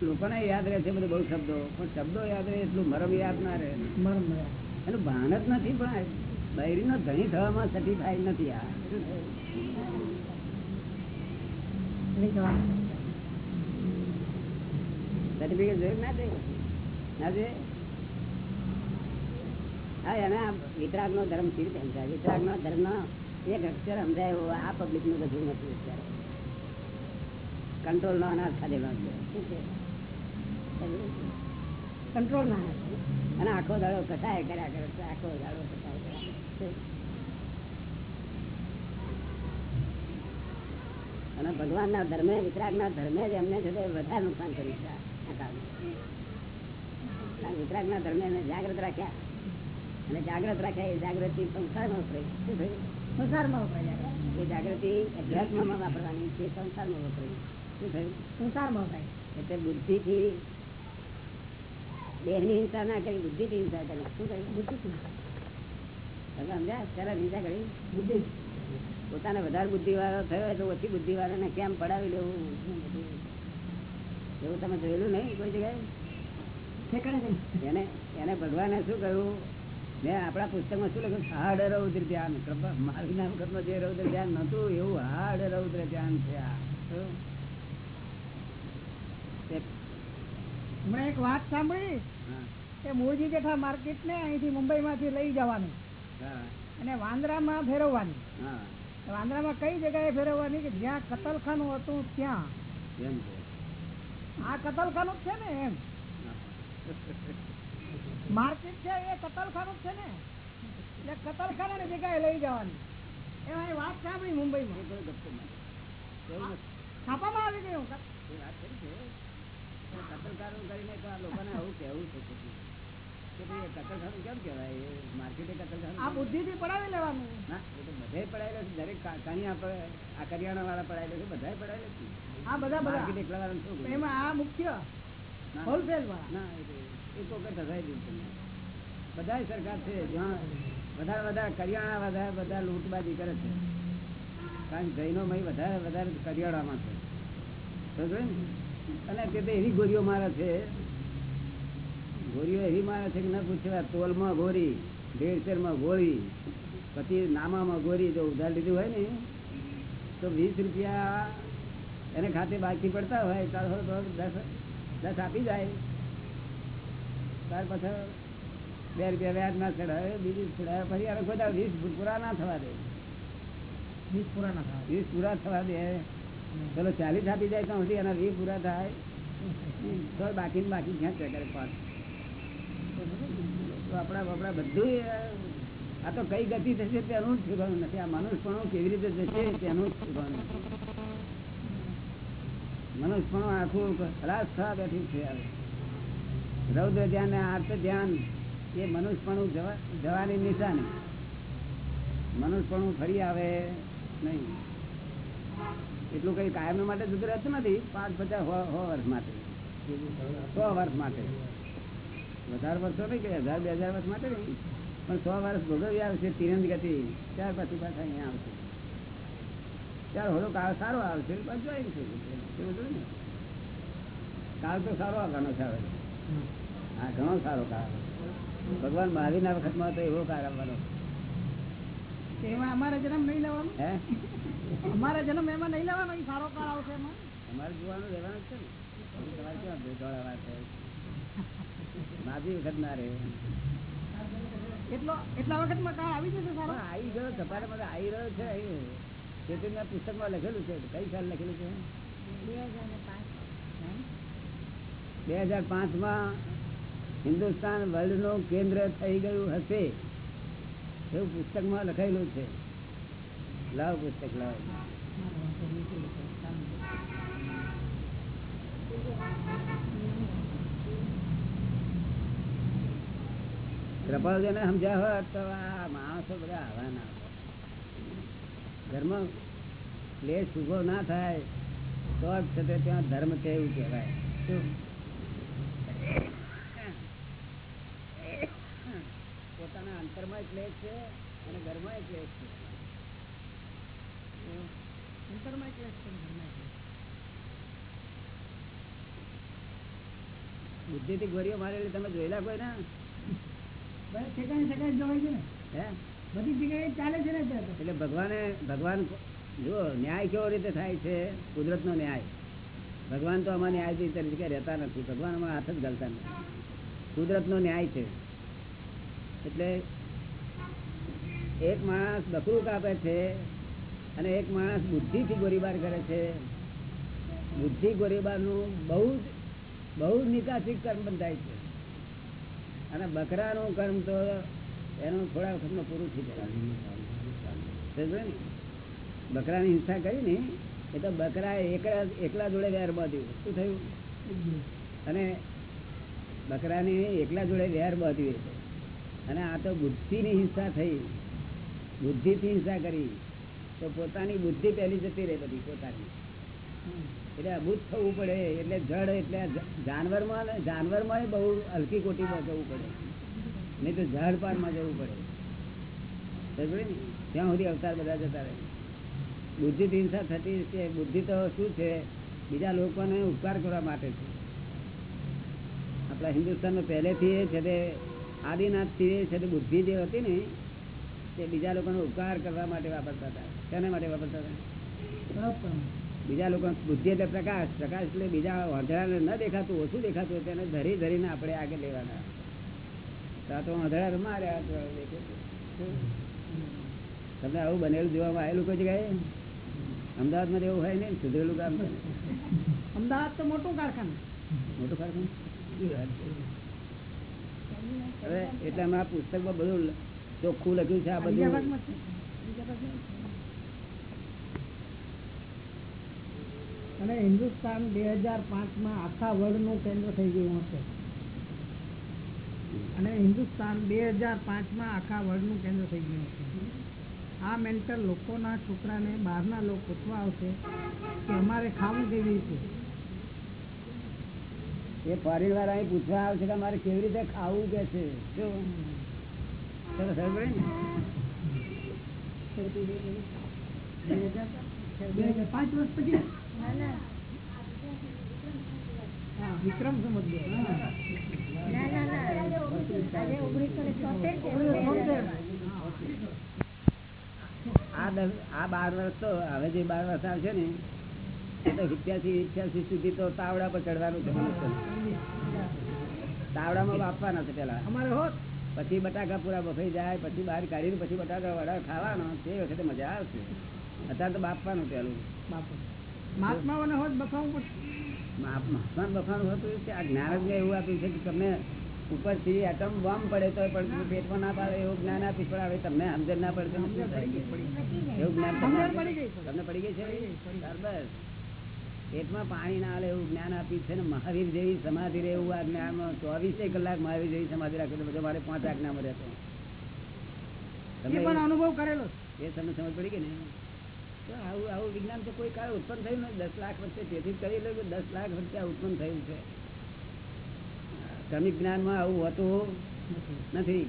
લોકોને યાદ રહે છે બધું બહુ શબ્દો. પણ શબ્દો યાદ રહે એટલું મરમ યાદ ના રહે. મરમ એનું ભાન જ નથી પણ બૈરીનો ધણી થવામાં સર્ટિફાઈડ નથી આ. સર્ટિફિકેટ જોયું ના જોઈએ હા એના વિતરાગ નો ધર્મ કેવી રીતે સમજાય? વિતરાગ નો ધર્મ એક અક્ષર સમજાય આ પબ્લિકનું બધું નથી અત્યારે. કંટ્રોલ નો અનાથ ખાધેલો છે. શું છે કંટ્રોલ ના અને આખો દાડો કટાય કર્યા કરે છે આખો દાડો કટાય કર્યા છે. અને ભગવાન ના ધર્મે વિતરાગ ના ધર્મે જ એમને છે વધારે નુકસાન કર્યું છે આ. કારણ ધર્મે એને જાગ્રત રાખ્યા. અને જાગ્રત રાખ્યા એ જાગૃતિ સંસારમાં વપરાય શું થયું? સંસારમાં વપરાય એ જાગૃતિ અધ્યાત્મમાં વાપરવાની છે સંસારમાં વપરાય શું થયું? સંસારમાં વપરાય એટલે બુદ્ધિથી દેહની હિંસા ના કરી બુદ્ધિથી હિંસા કરી. શું કર્યું બુદ્ધિ તમે સમજ્યા? ત્યારે હિંસા કરી. બુદ્ધિ. પોતાને વધારે બુદ્ધિ વાળો થયો હોય તો ઓછી બુદ્ધિ વાળાને કેમ પડાવી લેવું? એવું તમે જોયેલું નહીં કોઈ જગ્યાએ? એને એને ભગવાને શું કહ્યું? મેં આપણા પુસ્તકમાં શું લખ્યું? હાડ રૌદ્ર ધ્યાન. મારું નામ કર્મ જે રૌદ્ર ધ્યાન નતું એવું હાડ રૌદ્ર ધ્યાન છે આ હમણાં એક વાત સાંભળી? કે મોરજી જેઠા માર્કેટ ને અહીંથી મુંબઈ માંથી લઈ જવાનું. અને વાંદરામાં ફેરવવાની. વાંદરામાં કઈ જગ્યાએ ફેરવવાની કે જ્યાં કતલખાનું હતું ત્યાં? છે. આ કતલખાનું છે ને એમ? માર્કેટ છે એ કતલખાનું છે ને? એટલે કતલખાના જગ્યાએ લઈ જવાની. એમાં એ વાત સાંભળી મુંબઈ મુંબઈમાં. છાપામાં આવી ગયું. વાત કરી છે. કતલકારો કરીને લોકોને આવું કેવું છે. કે ભાઈ કતલખાનું કેમ કહેવાય? માર્કેટે કતલખાનું આ બુદ્ધિ પડાવી લેવાનું. ના એ તો બધાય પડાયેલા છે. દરેક કા- કાણિયા આ કરિયાણા વાળા પડાયેલા છે બધાય પડાયેલા છે. આ બધા માર્કેટ એકલા વાળાને શું એમાં આ મુખ્ય હોલસેલ વાળા ના એ તો- એ તો દીધું તમને. બધાય સરકાર છે જ્યાં વધારે વધારે કરિયાણા વધારે બધા લૂંટબાજી કરે છે. કારણ જૈનો મય વધારે વધારે કરિયાણામાં છે. સમજો ને? અને તે એવી ગોરીઓ મારે છે. ગોરીઓ એવી મારે છે કે ન પૂછવા તોલમાં ગોળી ડેઢસેરમાં ગોરી પછી નામામાં ગોરી જો ઉધાર લીધું હોય ને તો વીસ રૂપિયા એને ખાતે બાકી પડતા હોય. તારો તો દસ દસ આપી જાય. ત્યાર પછી બે રૂપિયા વ્યાજ ના ચડાવે બીજું ચડાવે પછી આને કોઈ વીસ પૂરા ના થવા દે. વીસ પૂરા ના થવા વીસ પૂરા થવા દે. ચલો ચાલીસ આપી જાય તો સુધી એના વી પૂરા થાય. તો બાકી બાકી ક્યાં કરે પાંચ તો આપણા બપડા બધું આ તો કઈ ગતિ થશે તેનું જ શીખવાનું નથી. આ મનુષ્યપણું કેવી રીતે જશે તેનું જ શીખવાનું મનુષ્યપણું આખું ખરાબ થવા બેઠી છે હવે. રૌદ્ર ધ્યાન આર્થ ધ્યાન એ મનુષ્યપણું જવાની નિશાની. મનુષ્યપણું ફરી આવે નહીં. એટલું કઈ કાયમ માટે જતું રહેતું નથી પાંચ પચાસ સો વર્ષ માટે. સો વર્ષ માટે. વધારે વર્ષો નહીં કે હજાર બે હજાર વર્ષ માટે નહીં. પણ સો વર્ષ ભોગવી આવશે તિરંદ ગતિ ત્યાર પછી પાછા અહીંયા આવશે. ત્યારે હોળો કાળ સારો આવશે પછી જોઈ છે. ને કાળ તો સારો આવવાનો છે. હા ઘણો સારો કાળ ભગવાન મહાવીરના વખતમાં તો એવો કાળ આવવાનો. એમાં અમારે જન્મ નહીં લેવાનો. હે? અમારે જન્મ એમાં નહીં લેવાનો એ સારો કાળ આવશે એમાં. તમારે જોવાનું રહેવાનું છે ને. તમારે કેવા ભેટવાળા વાત છે? માજી વખત ના રહે. એટલો એટલા વખતમાં કાળ આવી જશે સારો? આવી ગયો. તમારે મને આવી રહ્યો છે અહીં. ચેતનના પુસ્તકમાં લખેલું છે. કઈ સાલ લખેલું છે? બે હજાર પાંચમાં હિન્દુસ્તાન વર્લ્ડનું કેન્દ્ર થઈ ગયું હશે. એવું પુસ્તકમાં લખાયેલું છે. લાવ પુસ્તક, લાવ. કૃપાલજીને સમજ્યા તો આ માણસો બધા આવા ના ઘરમાં ક્લેશ ઊભો ના થાય, તો જ છે તે ત્યાં ધર્મ છે એવું કહેવાય. શું? ક્લેશ છે અને ઘરમાં ક્લેશ છે. અંતરમાં ક્લેશ છે, ઘરમાં બુદ્ધિ થી ગોરીઓ મારેલી તમે જોયેલા કોઈ ના? ઠેકાણે ઠેકાણે જવાય છે ને. હે? બધી જગ્યાએ ચાલે છે ને એટલે ભગવાને ભગવાન જો ન્યાય કેવો રીતે થાય છે? કુદરત નો ન્યાય. ભગવાન તો આમાં ન્યાય તરીકે રહેતા નથી. ભગવાન હાથ જ ગાલતા નથી. કુદરત નો ન્યાય છે. એટલે એક માણસ બકરું કાપે છે અને એક માણસ બુદ્ધિથી ગોળીબાર કરે છે. બુદ્ધિ ગોળીબારનું બહુ જ બહુ જ નિકાસિક કર્મ બંધાય છે. અને બકરાનું કર્મ તો એનું થોડા વખતમાં પૂરું થઈ જાય. ને? બકરાની હિંસા કરી ને, એ તો બકરા એકલા એકલા જોડે વેર બાંધ્યું. શું થયું? અને બકરાની એકલા જોડે વેર બાંધ્યું અને આ તો બુદ્ધિની હિંસા થઈ. બુદ્ધિથી હિંસા કરી, તો પોતાની બુદ્ધિ પહેલી જતી રહે બધી, પોતાની. એટલે અભૂત થવું પડે, એટલે જડ, એટલે જાનવરમાં જાનવરમાં બહુ હલકી કોટીમાં જવું પડે. નહીં તો ઝાડ પારમાં જવું પડે? ત્યાં સુધી અવતાર બધા જતા રહે. બુદ્ધિ હિંસા થતી છે, બુદ્ધિ તો શું છે? બીજા લોકોને ઉપકાર કરવા માટે છે. આપણા હિન્દુસ્તાનમાં પહેલેથી એ છે તે આદિનાથથી એ છે તે બુદ્ધિ જે હતી ને તે બીજા લોકોનો ઉપકાર કરવા માટે વાપરતા હતા. શેના માટે વાપરતા હતા? બીજા લોકો બુદ્ધિ એટલે પ્રકાશ. પ્રકાશ એટલે બીજા વાંધળાને ન દેખાતું ઓછું દેખાતું હોય તેને ધરી ધરીને આપણે આગળ લેવાના. તો તો વાંધળા માર્યા? તમને આવું બનેલું જોવામાં આવેલું કોઈ જગ્યાએ? અમદાવાદમાં માં એવું હોય ને સુધરેલું કામ અમદાવાદ તો મોટું કારખાનું. મોટું કારખાનું? હવે એટલે અમે આ પુસ્તકમાં બધું ચોખ્ખું લખ્યું છે આ બધું. અને હિન્દુસ્તાન બે હજાર પાંચમાં આખા વર્લ્ડનું કેન્દ્ર થઈ ગયું હશે. અને હિન્દુસ્તાન બે હજાર પાંચમાં આખા વર્લ્ડનું કેન્દ્ર થઈ ગયું હશે. આ મેન્ટલ લોકોના છોકરાને બહારના લોકો પૂછવા આવશે કે અમારે ખાવું કેવી રીતે? એ ફોરેન વાળા અહીં પૂછવા આવશે કે મારે કેવી રીતે ખાવું કે છે? શું ચલો ખબર પડે ને બે હજાર પાંચ વિક્રમ આ બાર વર્ષ તો હવે જે બાર વર્ષ આવશે ને, એ તો સુધી તો તાવડા પર ચડવાનું છે. તાવડામાં બાપવાના છે પેલા અમારે હોત પછી બટાકા પૂરા બફાઈ જાય પછી બહાર કાઢીને પછી બટાકા વડા ખાવાનો તે વખતે મજા આવશે. અત્યારે તો બાપવાનું પેલું મહાત્માઓને હોત બફાવું પડશે. બફાનું હતું કે આ જ્ઞાન એવું આપ્યું છે કે તમને ઉપરથી એટમ બોમ્બ પડે તો પણ પેટમાં ના પાડે એવું જ્ઞાન આપી પણ હવે તમને સમજણ ના પડે તો? એવું જ્ઞાન તમને પડી ગઈ. તમને પડી ગઈ છે? બરાબર. પેટમાં પાણી ના એવું જ્ઞાન આપ્યું છે ને મહાવીર જેવી સમાધિ રહે એવું આ જ્ઞાન ચોવીસે કલાક મહાવીર જેવી સમાધિ રાખે તો બધો મારે પાંચ તમને પણ અનુભવ કરેલો એ તમને સમજ પડી ગઈ ને? આવું આવું વિજ્ઞાન તો કોઈ કાળ ઉત્પન્ન થયું નથી દસ લાખ વર્ષે તેથી કરી લો કે દસ લાખ વર્ષે ઉત્પન્ન થયું છે. શ્રમિક જ્ઞાનમાં આવું હોતું નથી.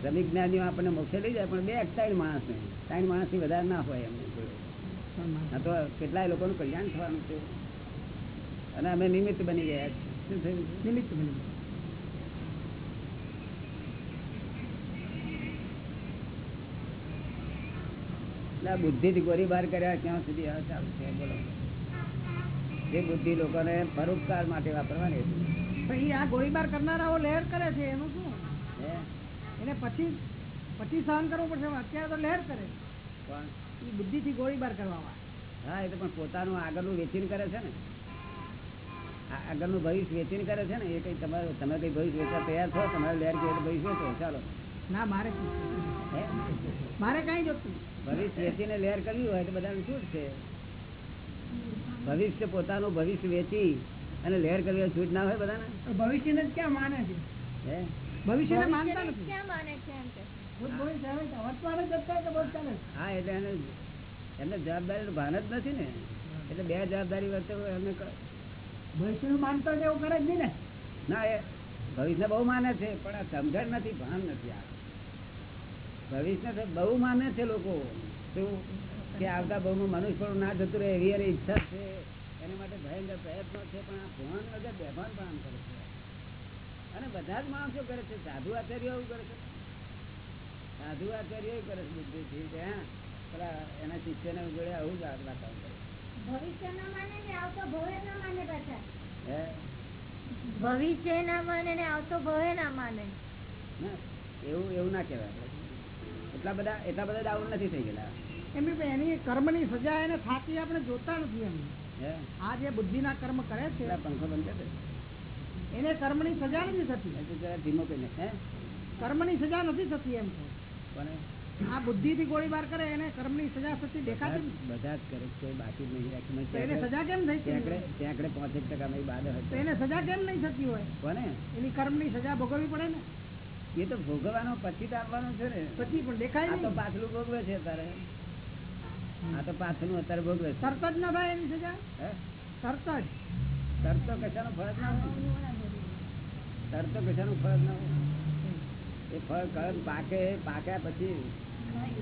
શ્રમિક જ્ઞાનીઓ આપણને મોક્ષે લઈ જાય પણ બે ત્રણ માણસ ને ત્રણ માણસથી વધારે ના હોય એમને. તો કેટલાય લોકોનું કલ્યાણ થવાનું છે. અને અમે નિમિત્ત બની ગયા છે? નિમિત્ત બની ગયા. બુદ્ધિ થી ગોળી ગોળીબાર કર્યા ક્યાં સુધી આ ચાલુ છે. બોલો. જે બુદ્ધિ લોકોને પરોપકાર માટે વાપરવાની પણ આ ગોળીબાર કરનારાઓ લહેર કરે છે એનું શું? એને પછી પછી સહન કરવું પડશે અત્યારે તો લહેર કરે પણ એ બુદ્ધિથી ગોળીબાર કરવામાં હા એ તો પણ પોતાનું આગળનું વેચીન કરે છે ને. આગળનું ભવિષ્ય વેચીન કરે છે ને એ કઈ તમારે તમે કઈ ભવિષ્ય વેચવા તૈયાર છો? તમારે લેર કે ભવિષ્ય વેચો ચાલો. ના મારે મારે કઈ જોતું ભવિષ્ય વેચીને લેર કરવી હોય તો બધાને છૂટ છે? ભવિષ્ય પોતાનું ભવિષ્ય વેચી અને લેર કરવી હોય છૂટ ના હોય બધાને? ભવિષ્યને જ ક્યાં માને છે? હે? ભવિષ્યને માનતા નથી. ક્યાં માને છે એમ કે? હા એટલે એને એમને જવાબદારી ભાન જ નથી ને. એટલે બે જવાબદારી વચ્ચે એમને ભવિષ્યનું માનતો જ એવું કરે જ નહીં ને? ના એ ભવિષ્ય બહુ માને છે પણ આ સમજણ નથી ભાન નથી આ. ભવિષ્ય બહુ માને છે લોકો. શું? કે આવતા બહુ મનુષ્ય પણ ના જતું રહે એવી એની ઈચ્છા છે. એની માટે ભયંકર પ્રયત્નો છે પણ આ ભોન વગર બેભાન પણ આમ કરે છે. અને બધા જ માણસો કરે છે સાધુ આચાર્ય એવું કરે છે. સાધુ આચાર્ય કરે છે કે હા? પેલા એના શિષ્યને જોડે આવું જ વાત- કામ કરે. ભવિષ્ય ના માને ને આવતો ભવે ના માને પાછા. હે? ભવિષ્ય ના માને ને આવતો ભવે ના માને. એવું એવું ના કહેવાય. એટલા બધા એટલા બધા ડાઉન નથી થઈ ગયેલા. એમ એની કર્મની સજા એને થાતી આપણે જોતા નથી એમ. આ જે બુદ્ધિના કર્મ કરે છે પંખો બંધ કરે એને કર્મની સજા નથી થતી. જરા ધીમો કરીને હે? કર્મની સજા નથી થતી એમ. છે કોને આ બુદ્ધિથી ગોળીબાર કરે એને કર્મની સજા થતી દેખાતી બધા જ કરે કોઈ બાકી નહીં રાખ્યું એને સજા કેમ થઈ સેંકડે સેંકડે પાંચેક ટકા માં બાદ તો એને સજા કેમ નહીં થતી હોય? કોને? એની કર્મની સજા ભોગવવી પડે ને? એ તો ભોગવવાનો પછી તો આવવાનું છે ને. પછી પણ દેખાય તો પાછલું ભોગવે છે અત્યારે આ તો પાછલું અત્યારે ભોગવે તરત જ ના ભાઈ એની સજા? તરત જ? તરત કશાનો ફરજ ના હોય. તરત કશાનો ફરજ ના હોય. એ ફળ કર્મ પાકે પાક્યા પછી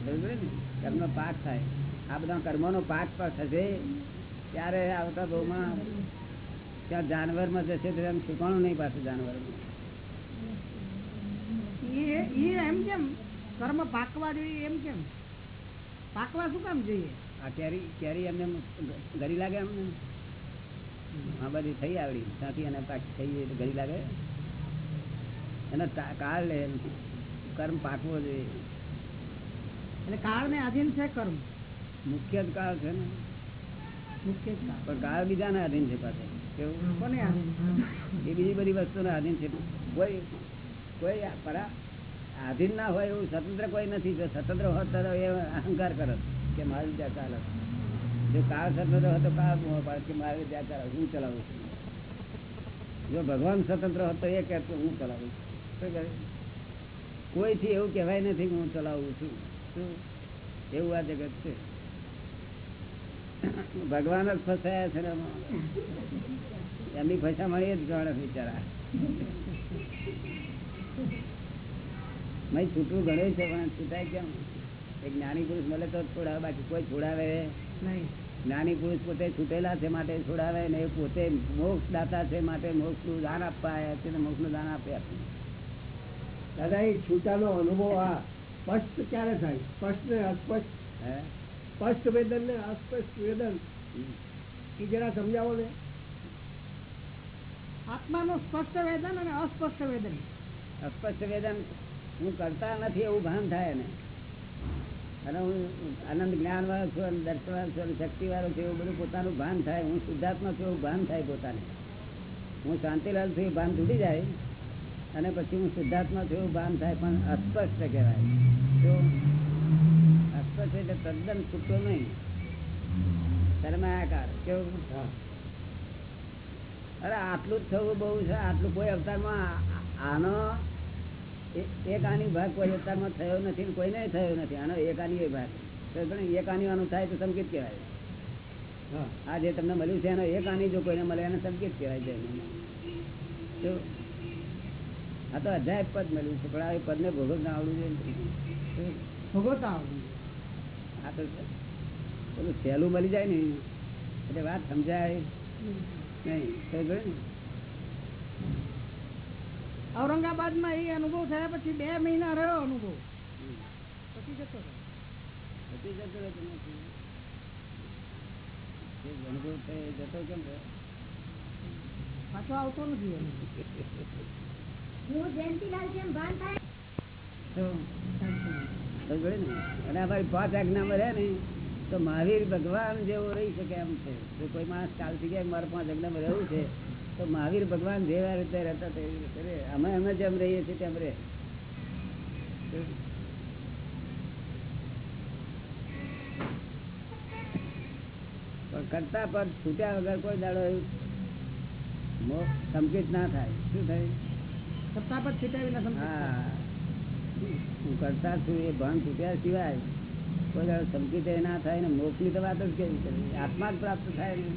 કર્મ કર્મનો પાક થાય. આ બધા કર્મોનો પાક પણ થશે. ત્યારે આવતા બહુમાં ત્યાં જાનવરમાં જશે તો એમ શીખવાનું નહીં પાછું જાનવરમાં. એમ કેમ? કર્મ પાકવા જોઈએ એમ કેમ? પાકવા શું કામ જોઈએ? આ કેરી કેરી એમને ગરી લાગે એમને? આ બધી થઈ આવડી. ત્યાંથી એને પાક થઈ એટલે ગરી લાગે? એનો કાળ લે કર્મ પાકવો જોઈએ. એટલે કાળને આધીન છે કર્મ? મુખ્ય જ કાળ છે ને. મુખ્ય જ કાળ. પણ કાળ બીજાના આધીન છે પાસે કેવું? કોને આધીન? એ બીજી બધી વસ્તુના આધીન છે. કોઈ કોઈ પરા આધીન ના હોય એવું સ્વતંત્ર કોઈ નથી. જો સ્વતંત્ર હોત તો એ અહંકાર કરત કે મારી રીતે ચાલે જો કાળ સ્વતંત્ર હોત તો કાળ પાડે કે મારી રીતે ચાલે હું ચલાવું છું. જો ભગવાન સ્વતંત્ર હોત તો એ કહેતો હું ચલાવું છું? કોઈથી એવું કહેવાય નથી હું ચલાવું છું. શું? એવું આ જગત છે. ભગવાન જ ફસાયા છે એમની પૈસા મળી જ જાણે બિચારા. મેં છૂટવું ઘણું છે પણ છૂટાય કેમ? એક જ્ઞાની પુરુષ મળે તો છોડાવે બાકી કોઈ છોડાવે નહીં. જ્ઞાની પુરુષ પોતે છૂટેલા છે માટે છોડાવે ને એ પોતે મોક્ષ દાતા છે માટે મોક્ષનું દાન આપવા આવ્યા છે ને મોક્ષનું દાન આપે આપણને દાદા એ છૂટાનો અનુભવ આ સ્પષ્ટ ક્યારે થાય? સ્પષ્ટ ને અસ્પષ્ટ? હે? સ્પષ્ટ વેદન ને અસ્પષ્ટ વેદન? એ જરા સમજાવો ને. આત્માનું સ્પષ્ટ વેદન અને અસ્પષ્ટ વેદન. અસ્પષ્ટ વેદન હું કરતા નથી એવું ભાન થાય ને અને હું આનંદ જ્ઞાન વાળો છું અને દર્શન વાળો છું અને શક્તિ વાળો છું એવું બધું પોતાનું ભાન થાય. હું શુદ્ધાત્મા છું એવું ભાન થાય પોતાને. હું શાંતિલાલ છું એ ભાન તૂટી જાય. અને પછી હું સિદ્ધાર્થમાં છું ભાન થાય, પણ અસ્પષ્ટ કહેવાય. તો અસ્પષ્ટ એટલે તદ્દન છૂટતો નહીં. શરમાયાકાર કેવું? અરે આટલું જ થવું બહુ છે, આટલું કોઈ અવતારમાં આનો એક આની ભાગ કોઈ અવતારમાં થયો નથી કોઈને થયો નથી. આનો એક આની ભાગ. પણ એક આની આનું થાય તો સંકેત કહેવાય. આ જે તમને મળ્યું છે, એનો એક આની જો કોઈને મળે, એને સંકેત કહેવાય છે. આ તો અધ્યાય પદ મળ્યું છે પણ આ એ પદને ભોગવતા આવડવું જોઈએ ભોગવતા આવડવું આ તો પેલું સહેલું મળી જાય ને એટલે વાત સમજાય નહીં. ઔરંગાબાદમાં એ અનુભવ થયા પછી બે મહિના રહ્યો અનુભવ. પછી જતો પછી જતો રહેતો નથી. અનુભવ જતો કેમ? પાછો આવતો નથી અને તો મહાવીર ભગવાન જેવો રહી શકે એમ છે. કોઈ માણસ કાલથી ગયા મારે પાંચ આજ્ઞામાં રહેવું છે, તો મહાવીર ભગવાન જેવા રીતે રહેતા તેવી રીતે અમે અમે જેમ રહીએ છીએ તેમ રહે. પણ કરતા પર છૂટ્યા વગર કોઈ દાડો એવું સંકેત ના થાય. શું થાય? સત્તા પર છીટાવી હું. કરતા છું એ ભાન છૂટ્યા સિવાય કોઈ દાડો એ ના થાય ને મોક્ષની તો વાત જ કેવી કરવી આત્મા જ પ્રાપ્ત થાય ને.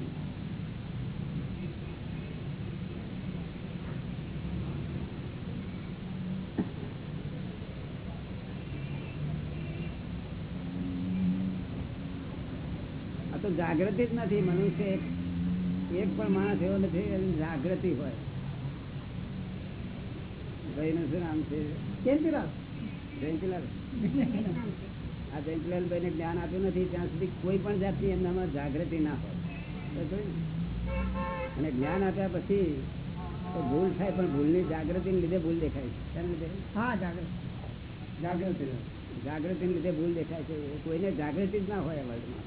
તો જાગૃતિ જ નથી. મનુષ્ય એક પણ માણસ એવો નથી જાગૃતિ હોય. ભાઈનું શું નામ છે? જયંતિલાલ. જયંતિલાલ? આ જયંતિલાલ ભાઈને જ્ઞાન આપ્યું નથી ત્યાં સુધી કોઈ પણ જાતની એમનામાં જાગૃતિ ના હોય. અને જ્ઞાન આપ્યા પછી તો ભૂલ થાય પણ ભૂલની જાગૃતિને લીધે ભૂલ દેખાય છે. લીધે? હા જાગૃત. જાગૃતિ જાગૃતિને લીધે ભૂલ દેખાય છે. કોઈને જાગૃતિ જ ના હોય આ વર્લ્ડમાં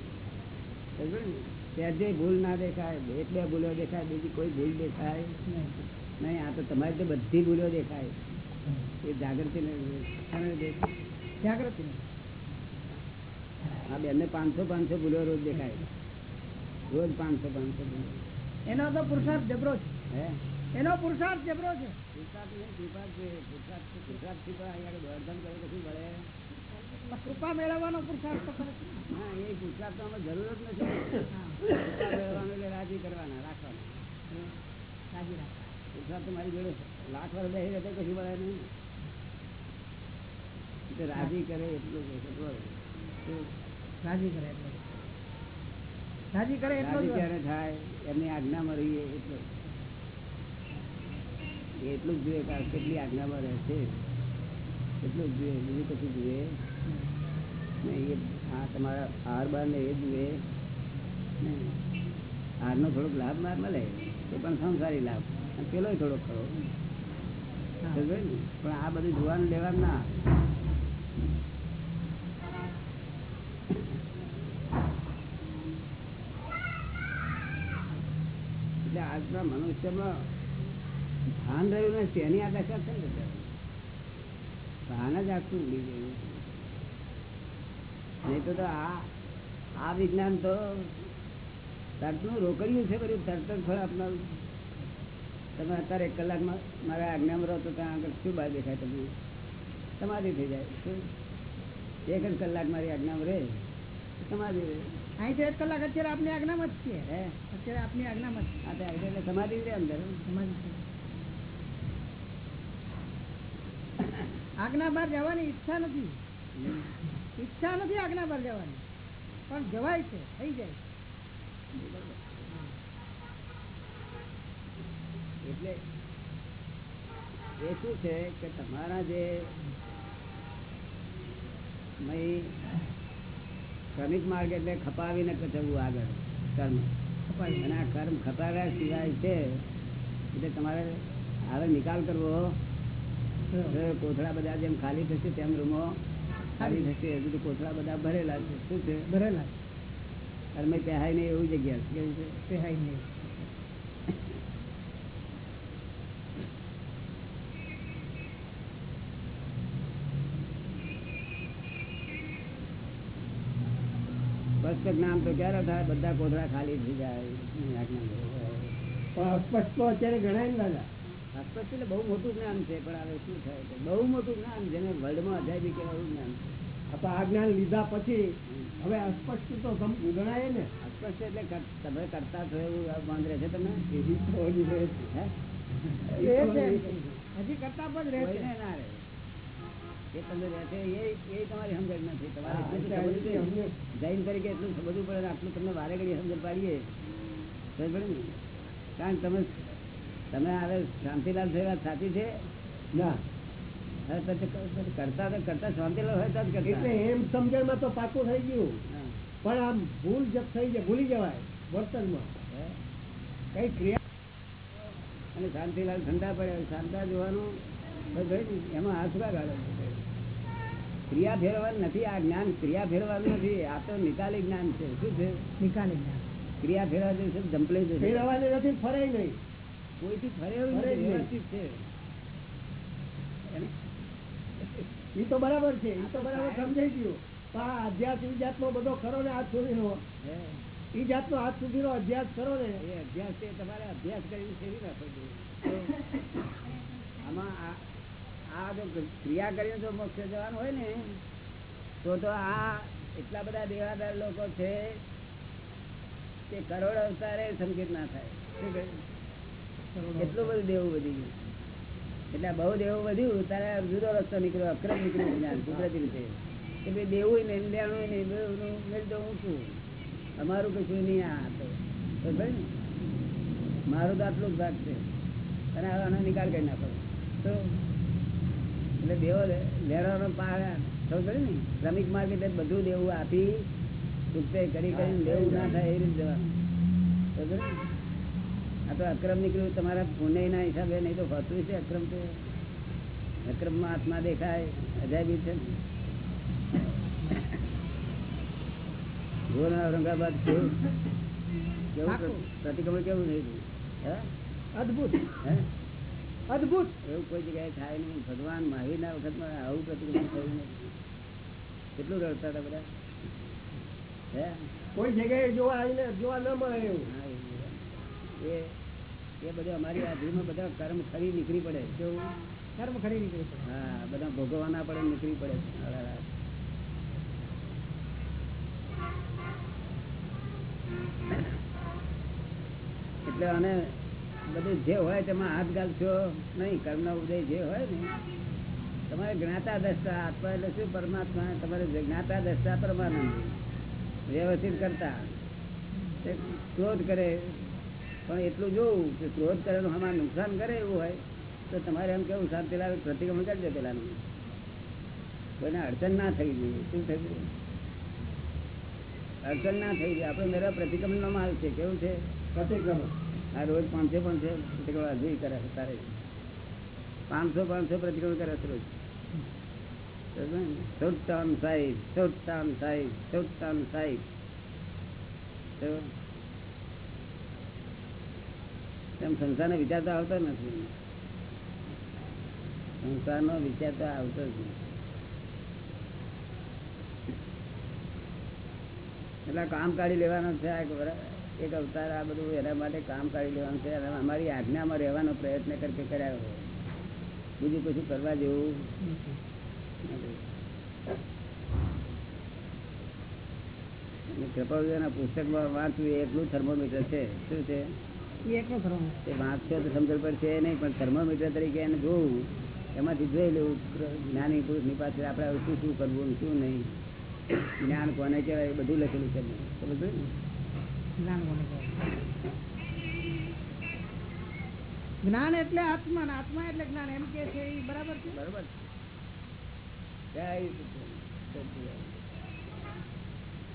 બરાબર ને? સહેજે ભૂલ ના દેખાય એક બે ભૂલો દેખાય બીજી કોઈ ભૂલ દેખાય નહીં. આ તો તમારી તો બધી ભૂલો દેખાય એ જાગૃતિ? જાગૃતિ આ બેનને પાંચસો પાંચસો ભૂલો રોજ દેખાય રોજ પાંચસો પાંચસો ભૂલો એનો તો પુરુષાર્થ જબરો છે હે એનો પુરુષાર્થ જબરો છે પુરુષાર્થ નહીં, કૃપા છે. પુરુષાર્થ છે. પુરુષાર્થથી પણ અહીંયા દોડધામ કરે તો શું મળે? કૃપા મેળવવાનો પુરુષાર્થ તો. હા, એ પુરુષાર્થ તો જરૂર જ નથી કૃપા મેળવવાનું એટલે રાજી કરવાના રાખવાના રાજી રાખ પુરુષાર્થ તો મારી જોડે લાખ વર્ષ બેસી રહેતો કશું મળે નહીં. રાજી કરે એટલું. રાજી કરે એટલું રાજી કરે એટલો રાજી થાય એમની આજ્ઞામાં રહીએ એટલું. એટલું જ જોઈએ કેટલી આજ્ઞામાં રહે છે એટલું જ જોઈએ બીજું કશું જોઈએ નહીં. એ આ તમારા હાર બાર ને એ જોઈએ હારનો થોડોક લાભ ના મળે એ પણ સંસારી લાભ. પેલો થોડો ખરો? પણ આ બધું જોવાનું લેવાનું ના એટલે આજના મનુષ્યમાં ભાન રહ્યું નથી એની આ દશા થઈ ને ભાન જ આખું ઉડી ગયું. નહીં તો તો આ આ વિજ્ઞાન તો તર્કનું રોકડ્યું છે બધું તરત જ ફળ આપનારું. તમે અત્યારે એક કલાકમાં મારા આજ્ઞામાં રહો તો ત્યાં આગળ શું બહાર દેખાય તમને? સમાધિ થઈ જાય શું? એક જ કલાક મારી આજ્ઞામાં રહે સમાધિ રહે. અહીં એક કલાક અત્યારે આપની આજ્ઞામાં જ છીએ હે? અત્યારે આપની આજ્ઞામાં જ એટલે સમાધિ રહે અંદર સમાધિ. આજ્ઞા બહાર જવાની ઈચ્છા નથી. ઈચ્છા નથી આજ્ઞા બહાર જવાની. પણ જવાય છે થઈ જાય એટલે એ શું છે કે તમારા જે ક્રમિક માર્ગ એટલે ખપાવીને કચવું આગળ કર્મ. અને આ કર્મ ખપાવ્યા સિવાય છે એટલે તમારે હવે નિકાલ કરવો કોથળા બધા જેમ ખાલી થશે તેમ રૂમો ખાલી થશે. હજુ તો કોથળા બધા ભરેલા છે. શું છે? ભરેલા કર્મ પહેરાય નહીં એવી જગ્યા. છે કેવું છે? તે નહીં. સ્પષ્ટ જ્ઞાન તો ક્યારે થાય? બધા કોથળા ખાલી થઈ જાય. પણ અસ્પષ્ટ તો અત્યારે ગણાય ને દાદા. અસ્પષ્ટ એટલે બહુ મોટું જ્ઞાન છે પણ હવે શું થાય? બહુ મોટું જ્ઞાન જેને વર્લ્ડમાં અજાયબી કહેવાય એવું જ્ઞાન આ તો આ જ્ઞાન લીધા પછી હવે અસ્પષ્ટ તો ગણાય ને. અસ્પષ્ટ એટલે તમે કરતા છો એવું બંધ રહે છે. તમે હજી કરતા પણ રહે છે. ના રહે. એ તમને રહે એ એ તમારી સમજણ નથી. તમારે હા, એટલું એટલે તો સમજવું અમને- જોઈએ. જૈન તરીકે એટલું સમજવું પડે આટલું તમને વારે ઘડી સમજણ પાડીએ. સમજ પડે ને? કારણ તમે તમે હવે શાંતિલાલ થઈ વાત સાચી છે? ના. કરતા કરતા શાંતિલાલ હોય તો એટલે એમ સમજણમાં તો પાકું થઈ ગયું. પણ આમ ભૂલ જપ થઈ જાય ભૂલી જવાય વર્તનમાં. હે? કઈ ક્રિયા અને શાંતિલાલ ઠંડા પડે શાંતા જોવાનું. એમાં હાથ ગાળો ક્રિયા ફેરવવાનું નથી આ જ્ઞાન ક્રિયા ફેરવાનું નથી આ તો નિકાલી જ્ઞાન છે. શું છે? નિકાલી જ્ઞાન. ક્રિયા ફેરવા જશે જંપલે જશે ફેરવાને નથી ફરે નહીં. કોઈથી ફરે. વ્યવસ્થિત છે. એ તો બરાબર છે એ તો બરાબર સમજાઈ ગયું. પણ આ અભ્યાસ એ જાતનો બધો ખરો ને હાથ સુધીનો? એ જાતનો હાથ સુધીનો અભ્યાસ કરો ને. એ અભ્યાસ છે તમારે અભ્યાસ કરીને કેવી નાખવો આમાં આ આ જો ક્રિયા કરીને જો મોક્ષ જવાનું હોય ને, તો તો આ એટલા બધા દેવાદાર લોકો છે કે કરોડ અવતારે સંકેત ના થાય. એટલું બધું દેવું વધી ગયું. એટલે બહુ દેવું વધ્યું તારે જુદો રસ્તો નીકળ્યો, અક્રમ નીકળ્યો જ્ઞાન, કુદરતી રીતે. કે ભાઈ દેવું નહીં લેણું નહીં બેવનું મેળ હું છું. અમારું કશું નહીં આ તો ને? મારો તો આટલું જ ભાગ છે. અને આનો નિકાલ કરી નાખો. તો એટલે દેવો લેવાનો પાડ્યા ને? શ્રમિક માર્ગ એટલે બધું દેવું આપી ચૂકતે કરી કરીને દેવું ના થાય એ રીતે જવાનું? આ તો અક્રમ નીકળ્યું તમારા પુણ્યના હિસાબે નહીં તો હોતું છે અક્રમ તો. અક્રમમાં આત્મા દેખાય અજાયબી છે ઔરંગાબાદ કેવું? કેવું. પ્રતિક્રમણ કેવું નહીં? હે? અદભુત. હે? અદભુત. એવું કોઈ જગ્યાએ થાય નહીં. ભગવાન મહાવીરના વખતમાં આવું પ્રતિક્રમણ થયું નથી કેટલું રડતા હતા બધા? કોઈ જગ્યાએ જોવા આવીને જોવા ન મળે એવું. એ એ બધું અમારી હાજરીમાં બધા કર્મ ખરી નીકળી પડે. કેવું? કર્મ ખરી નીકળી પડે. હા બધા ભોગવવાના પડે નીકળી પડે. એટલે અને બધું જે હોય તેમાં હાથ ગાલશો નહીં, કર્મ ઉદય જે હોય ને, તમારે જ્ઞાતા દસતા આત્મા એટલે શું? પરમાત્મા. તમારે જ્ઞાતા દસતા પરમાનંદ. વ્યવસ્થિત કરતા. ક્રોધ કરે. પણ એટલું જોવું કે ક્રોધ કરે અમારે નુકસાન કરે એવું હોય, તો તમારે એમ કેવું? સાહેબ પેલા પ્રતિક્રમણ કરજો પેલાનું. કોઈને અડચણ ના થઈ જોઈએ શું થઈ ગયું? અડચણ ના થઈ જાય આપણે મેરા પ્રતિક્રમણનો માલ છે. કેવું છે? પ્રતિક્રમણ. આ રોજ પાંચસો પાંચસો પ્રતિક્રમણ હજુ કરે છે, તારે. પાંચસો પાંચસો પ્રતિક્રમણ કરે છે રોજ. સૌતાન સાહેબ સૌતાન સાહેબ સૌતાન સાહેબ તેમ સંસારનો વિચાર તો આવતો નથી. સંસારનો વિચાર તો આવતો જ નથી. એટલે કામ કાઢી લેવાના છે આ વર- એક અવતાર આ બધું એના માટે કામ કાઢી લેવાનું છે. અને અમારી આજ્ઞામાં રહેવાનો પ્રયત્ન કરકે કર્યા બીજું કશું કરવા જેવું કૃપાના પુસ્તકમાં વાંચવું એકલું થર્મોમીટર છે. શું છે? એ વાંચશો તો સમજણ પડશે નહીં પણ થર્મોમીટર તરીકે એને જોવું એમાંથી જોઈ લેવું. જ્ઞાની પુરુષની પાસે આપણે શું શું કરવું શું નહીં. જ્ઞાન કોને કહેવાય બધું લખેલું છે એમાં. ને? જ્ઞાન કોને કહેવાય? જ્ઞાન એટલે આત્મા ને આત્મા એટલે જ્ઞાન એમ કે છે એ બરાબર છે બરોબર જય સચિદાનંદ.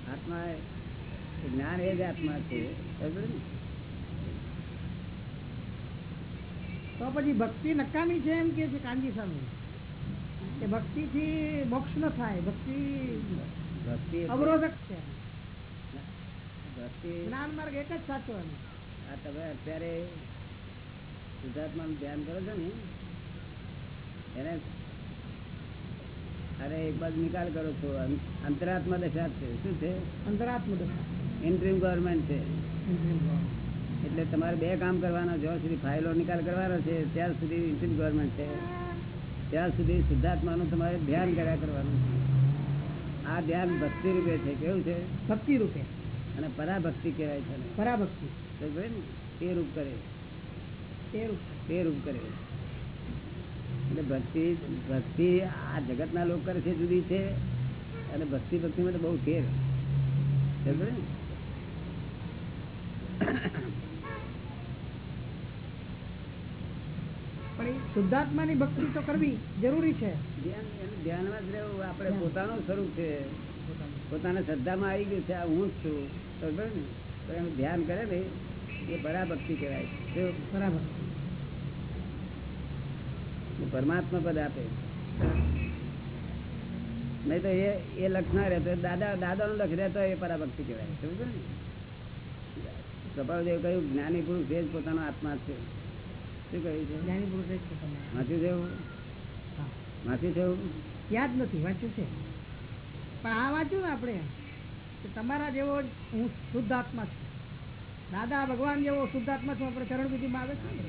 આત્મા એ- જ્ઞાન એ જ આત્મા છે સમજ પડી ને? તો પછી ભક્તિ નકામી છે એમ કે છે કાનજી સ્વામી કે ભક્તિ થી મોક્ષ ન થાય ભક્તિ ભક્તિ એટલે- અવરોધક છે ભક્તિ જ્ઞાન માર્ગ એક જ સાચો આ તમે અત્યારે શુદ્ધાત્માનું ધ્યાન કરો છો ને એને અરે એક બાજુ નિકાલ કરો છો. અંતરાત્મા દશા છે. શું છે? અંતરાત્મા દશા. ઇન્ટ્રીમ ગવર્મેન્ટ છે. એટલે તમારે બે કામ કરવાના જ્યાં સુધી ફાઇલો નિકાલ કરવાનો છે ત્યાં સુધી ઇન્ટ્રીમ ગવર્મેન્ટ છે. ત્યાં સુધી શુદ્ધાત્માનું તમારે ધ્યાન કર્યા કરવાનું છે. આ ધ્યાન ભક્તિ રૂપે છે. કેવું છે? ભક્તિ રૂપે અને પરાભક્તિ કહેવાય છે પરાભક્તિ. તો રૂપ કરે. તે રૂપ કરે. એટલે ભક્તિ ભક્તિ આ જગતના લોકો કરે છે જુદી છે અને ભક્તિ ભક્તિમાં તો બહુ ફેર. ને? પણ શુદ્ધાત્માની ભક્તિ તો કરવી જરૂરી છે. ધ્યાનમાં જ રહેવું. આપણે પોતાનું સ્વરૂપ છે. પોતાના શ્રદ્ધામાં આવી ગયું છે આ હું જ છું. સમજો ને? તો એનું ધ્યાન કરે ને એ પરાભક્તિ કહેવાય? બરાબર પરમાત્મા પદ આપે. નહીં તો એ એ લક્ષ રહેતો. દાદા દાદાનું લક્ષ રહેતો એ પરાભક્તિ કહેવાય. સમજો ને? કપાળદેવ કહ્યું જ્ઞાની પુરુષ એ જ પોતાનો આત્મા છે. શું કહ્યું છે? જ્ઞાની પુરુષ જ વાંચ્યું છે? વાંચ્યું છે યાદ નથી વાંચ્યું છે? પણ આ વાંચ્યું ને આપણે કે તમારા જેવો જ હું શુદ્ધ આત્મા છું. દાદા ભગવાન જેવો શુદ્ધ આત્મા છું આપણે ચરણ વિધિમાં આવે છે ને.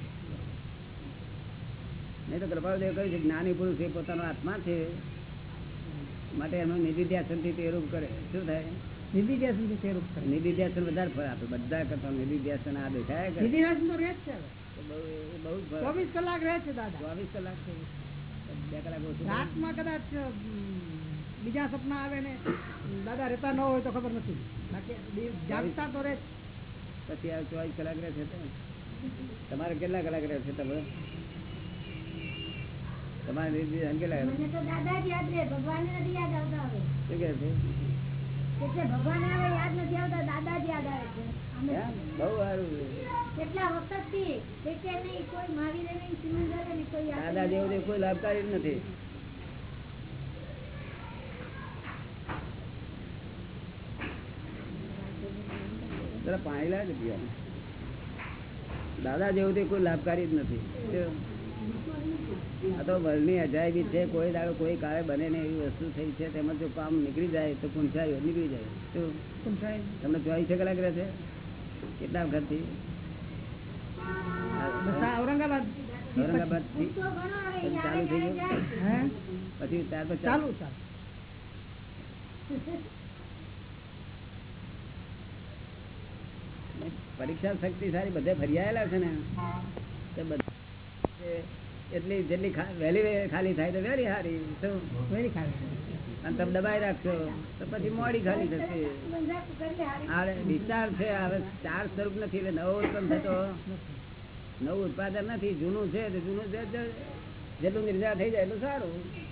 નહીં તો કૃપાલદેવ કહ્યું છે જ્ઞાની પુરુષ એ પોતાનો આત્મા છે. માટે એનું નિધિધ્યાસનથી તે રૂપ કરે. શું થાય? નિધિધ્યાસનથી તે રૂપ કરે. નિધિધ્યાસન વધારે ફળ આપે. બધા કરતા નિધિધ્યાસન આ દેખાય કરે. નિધિધ્યાસન તો રહે જ છે બહુ. ચોવીસ કલાક રહે છે દાદા. ચોવીસ કલાક છે. બે કલાક. રાતમાં કદાચ બીજા સપના આવે ને દાદા રહેતા ન હોય તો ખબર નથી. બાકી જાગતા તો રહે પછી આ ચોવીસ કલાક રહે છે તમારે કેટલા કલાક રહે છે તમે તમારે કેટલા રહે ભગવાન શું છે? આવે યાદ નથી આવતા દાદા જ યાદ આવે છે. બહુ સારું. કેટલા વખતથી કે નહીં કોઈ મહાવીર દાદા જેવું કોઈ લાભકારી નથી. જરા પાણી લાગે પીવાનું? દાદા જેવું તે કોઈ લાભકારી જ નથી. આ તો વલની અજાયબી છે કોઈ દાડો કોઈ કાળે બને ને એવી વસ્તુ થઈ છે તેમાં જો કામ નીકળી જાય તો પૂંછાય નીકળી જાય. શું પૂંછાય? તમને ચોવીસ કલાક રહે છે? કેટલા વખતથી? ઔરંગાબાદ. ઔરંગાબાદ તો ચાલુ થઈ ગયું? હે? પછી ત્યાર પછી ચાલુ ચાલુ. પરીક્ષા શક્તિ સારી બધે ફરી છે ને તે બધે એટલી જેટલી વહેલી ખાલી થાય તો વહેલી સારી શું? વેરી ખાલી અને તમે દબાઈ રાખશો તો પછી મોડી ખાલી થશે. વિચાર છે હવે ચાર સ્વરૂપ નથી એટલે નવો ઉત્પન્ન થતો. નવું ઉત્પાદન નથી જૂનું છે જૂનું છે જેટલું નિર્જા થઈ જાય એટલું સારું લાવ પેલો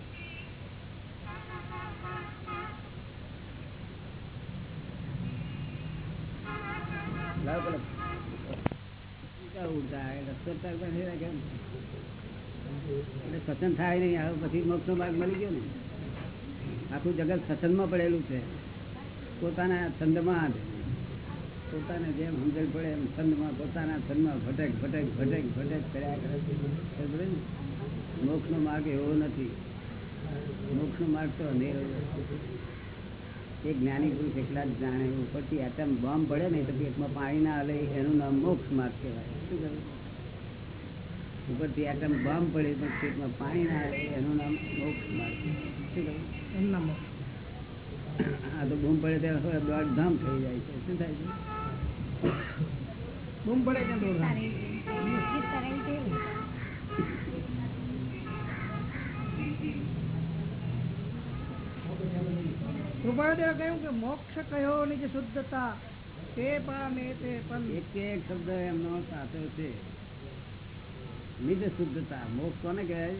ઊંચા ઉડતા એટલે સ્વચ્છતા પાસે રાખે ને. એટલે સત્સંગ થાય નહીં. પછી મોક્ષનો માર્ગ મળી ગયો ને. આખું જગત સત્સંગમાં પડેલું છે. પોતાના છંદમાં પોતાને જેમ સમજણ પડે એમ છંદમાં, પોતાના છંદમાં ભટક ભટક ભટક ભટક કર્યા કરે ને? મોક્ષનો માર્ગ એવો નથી. મોક્ષનો માર્ગ તો અંધેરો એક જ્ઞાની પુરુષ એકલા જ જાણે ઉપરથી એટમ બોમ્બ પડે ને તો પેટમાં પાણી ના હલે એનું નામ મોક્ષ માર્ગ કહેવાય. શું કહ્યું? ઉપરથી એટમ બોમ્બ પડે તો પેટમાં પાણી ના હલે એનું નામ મોક્ષ માર્ગ શું કહ્યું. આ તો બૂમ પડે ત્યારે દોઢ ધામ થઈ જાય છે. શું થાય છે? બૂમ પડે ત્યાં દોઢ નિશ્ચિત કૃપાળદેવે કહ્યું કે મોક્ષ કયો ની જે શુદ્ધતા. તે પામે તે પણ એક કે એક શબ્દ એમનો સાચો છે. નિજ શુદ્ધતા મોક્ષ કોને કહેવાય?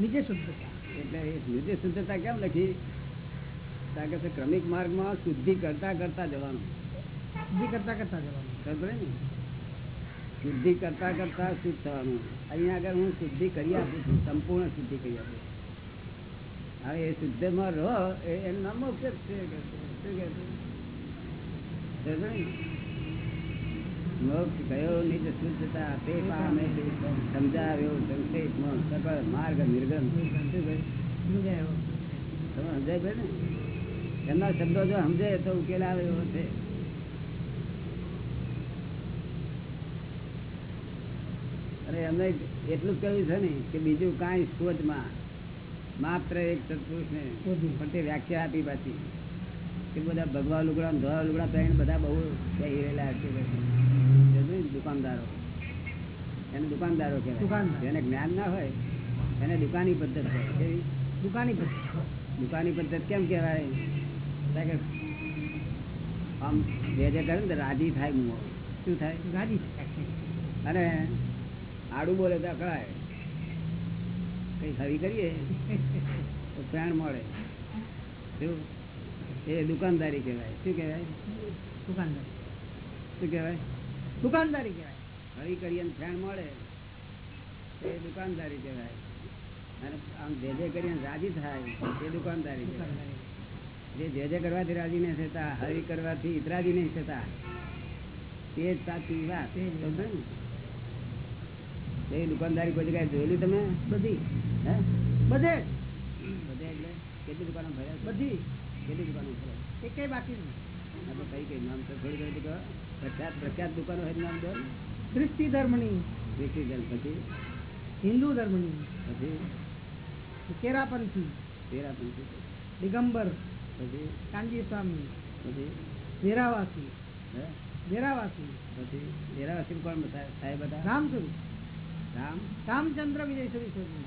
નીચે શુદ્ધતા એટલે એ નિજ શુદ્ધતા કેમ લખી? કારણ કે છે ક્રમિક માર્ગમાં શુદ્ધિ કરતા કરતા જવાનું. જે કરતા કરતા જવાનું. ખબર ને? શુદ્ધિ કરતા કરતા શુદ્ધ થવાનું. અહીંયા આગળ હું શુદ્ધિ કરી આપું છું. સંપૂર્ણ શુદ્ધિ કરી આપું હવે એ શુદ્ધમાં રહો એ એનું નામ મોક્ષ જ છે શું? કે? મોક્ષ નિજ શુદ્ધતા તે પામે સમજાવ્યો સંક્ષેપમાં સકળ માર્ગ નિર્ગમ. સમજાય. તમે સમજાય ભાઈ ને? એમના શબ્દો જો સમજે તો ઉકેલ આવે એવો છે અરે એમને એટલું જ કહ્યું છે ને કે બીજું કાંઈ શોધમાં. માત્ર એક સત્પુરુષ ને પણ તે વ્યાખ્યા આપી પાછી. કે બધા ભગવા લુગડા ધોવા ધોળા લુગડા પહેરીને બધા બહુ કહી રહેલા હશે દુકાનદારો. એને દુકાનદારો કહેવાય. જેને જ્ઞાન ના હોય એને દુકાની પદ્ધત કેવી? દુકાની પદ્ધતિ. દુકાની પદ્ધત કેમ કહેવાય? કે આમ જે જે કરે ને રાજી થાય શું થાય? રાજી થાય. અને આડું બોલે તો અકળાય કઈ ખરી કરીએ? તો પ્રાણ મળે. શું એ દુકાનદારી કહેવાય. શું કહેવાય? દુકાનદારી. શું કહેવાય? દુકાનદારી કહેવાય. હરી કરીએ ને પ્રાણ મળે. એ દુકાનદારી કહેવાય. અને આમ જે જે કરીને રાજી થાય એ દુકાનદારી કહેવાય. જે જે જે કરવાથી રાજી નહીં થતા હરી કરવાથી ઇતરાજી નહીં થતા તે જ સાચી વાત. તે ને? એ દુકાનદારી કોઈ જગ્યાએ જોયેલી તમે? બધી. હે? બધે. બધે એટલે? કેટલી દુકાનો ભર્યા બધી. કેટલી દુકાનો ભર્યા કઈ બાકી નહીં કઈ કઈ નામ તો થોડી ઘણી તો પ્રખ્યાત પ્રખ્યાત દુકાનો હોય નામ દો ખ્રિસ્તી ધર્મની. વીસી જણ પછી? હિન્દુ ધર્મની. પછી? કેરાપંથી તેરા દિગંબર. પછી? કાંજી સ્વામી. પછી? વેરાવાસી. હે? વેરાવાસી. પછી? તેરાવાસી કોણ સાહેબ હતા રામસુરી. રામ રામચંદ્ર વિજયસુરી શોધી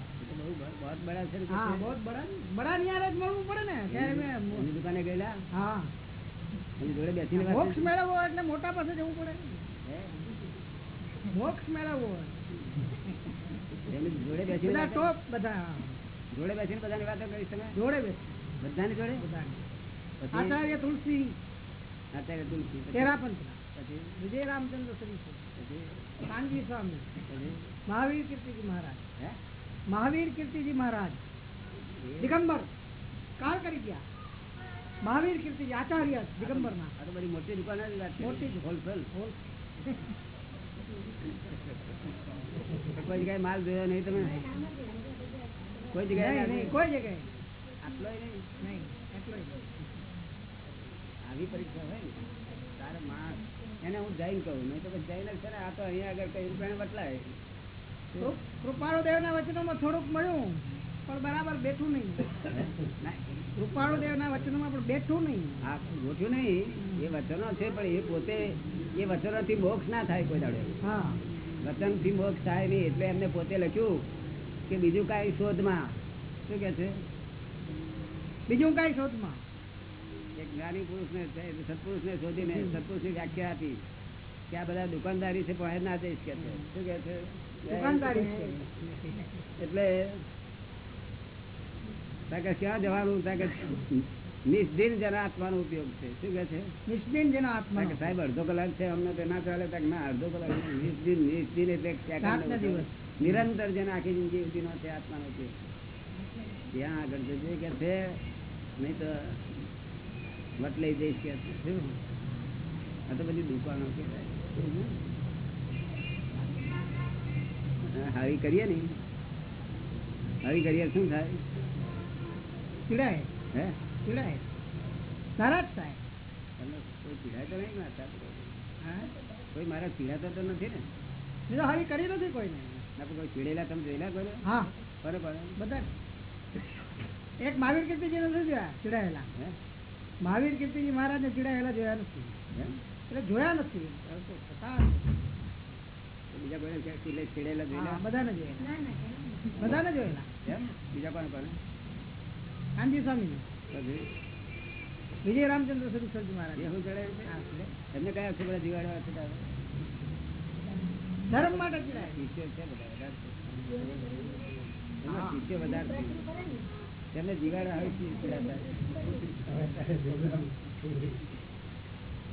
મળવું પડે ને. ત્યારે મેં એની દુકાને ગયેલા? હા. એની જોડે બેસીને મોક્ષ મેળવવો એટલે મોટા પાસે જવું પડે. મોક્ષ મેળવવો. જોડે બેસીને બધા ટોપ બધા જોડે બેસીને બધાની વાતો કરીશ તમે? જોડે બેસી બધાની જોડે? બધાની. આચાર્ય તુલસી. આચાર્ય તુલસી તેરાપંથના. પછી? વિજય રામચંદ્ર પછી કાનજી સ્વામી પછી મહાવીર કીર્તિજી મહારાજ હે મહાવીર કીર્તિજી મહારાજ દિગંબર કાળ કરી ગયા મહાવીર કીર્તિજી આચાર્ય દિગંબર ના આ તો બધી મોટી દુકાન જ વાત છે મોટી જ. હોલસેલ કોઈ જગ્યાએ માલ જોયો નહીં તમે કોઈ જગ્યાએ નહીં નહીં કોઈ જગ્યાએ આટલો નહીં નહીં એટલો આવી પરીક્ષા હોય ને તારે માણસ એને હું જૈન કહું નહીં તો જૈન છે ને આ તો અહીંયા આગળ કઈ રૂપિયા બદલાય. કૃપાળુ દેવના વચનોમાં થોડુંક મળ્યું પણ બરાબર બેઠું નહીં. કૃપાળુ દેવના વચનોમાં પણ બેઠું નહીં. હા ગોઠ્યું નહીં. એ વચનો છે પણ એ પોતે એ વચનોથી મોક્ષ ના થાય કોઈ દાડે. હા. વચનથી મોક્ષ થાય નહીં એટલે એમને પોતે લખ્યું કે બીજું કાંઈ શોધમાં. શું કે છે? બીજું કઈ શોધમાં? એક ને પુરુષને સત્પુરુષને શોધીને સત્પુરુષની વ્યાખ્યા આપી કે આ બધા દુકાનદારી છે પણ ના જઈશ કે છે? શું કે છે? એટલે તાકે ક્યાં જવાનું? તાકે નિષ્દિન જેના આત્માનો ઉપયોગ છે. શું કે છે? નિષ્દિન જેના આત્મા કે સાહેબ અડધો કલાક છે અમને તો ના ચાલે. તક ના અડધો કલાક. નિષ્દિન નિષ્દિન એટલે. નિરંતર જેના આખી જિંદગી સુધીનો છે આત્માનો ઉપયોગ. ત્યાં આગળ જજે કે છે નહીં તો વટ લઈ જઈશ કે? આ તો બધી દુકાનો કહેવાય. હાવી કરીએ ને. હાવી કરીએ શું થાય? ચીડાય હે? ચીડાય જ થાય. કોઈ પીડાય તો નહીં મારતા હા? કોઈ મારા પીડાતો તો નથી ને. બીજો હાવી કરી નથી કોઈને. ના પણ કોઈ પીડેલા તમે જોયેલા કોઈ હા. બરોબર. બધા એક મહાવીર કીર્તિજી નથી જોયા ચીડાયેલા હે? મહાવીર કીર્તિજી મહારાજને ચીડાયેલા જોયા નથી એટલે જોયા નથી. બીજા કોઈને ચીડેલા જોયેલા? બધાને જોયેલા. ના ના એમ. બધાને જોયેલા. એમ? બીજા કોને કોને? કાનજી સ્વામી વિજય રામચંદ્ર સરસ્વતી મહારાજ એવું શું ચડે છે? હા, એટલે. એમને કયા છે બધા જીવાડવા છે ધર્મ માટે ચીડાય. શિષ્ય છે બધા વધારે છે. એમાં શિષ્યો વધારે. તેમને જીવાડવા આવી છે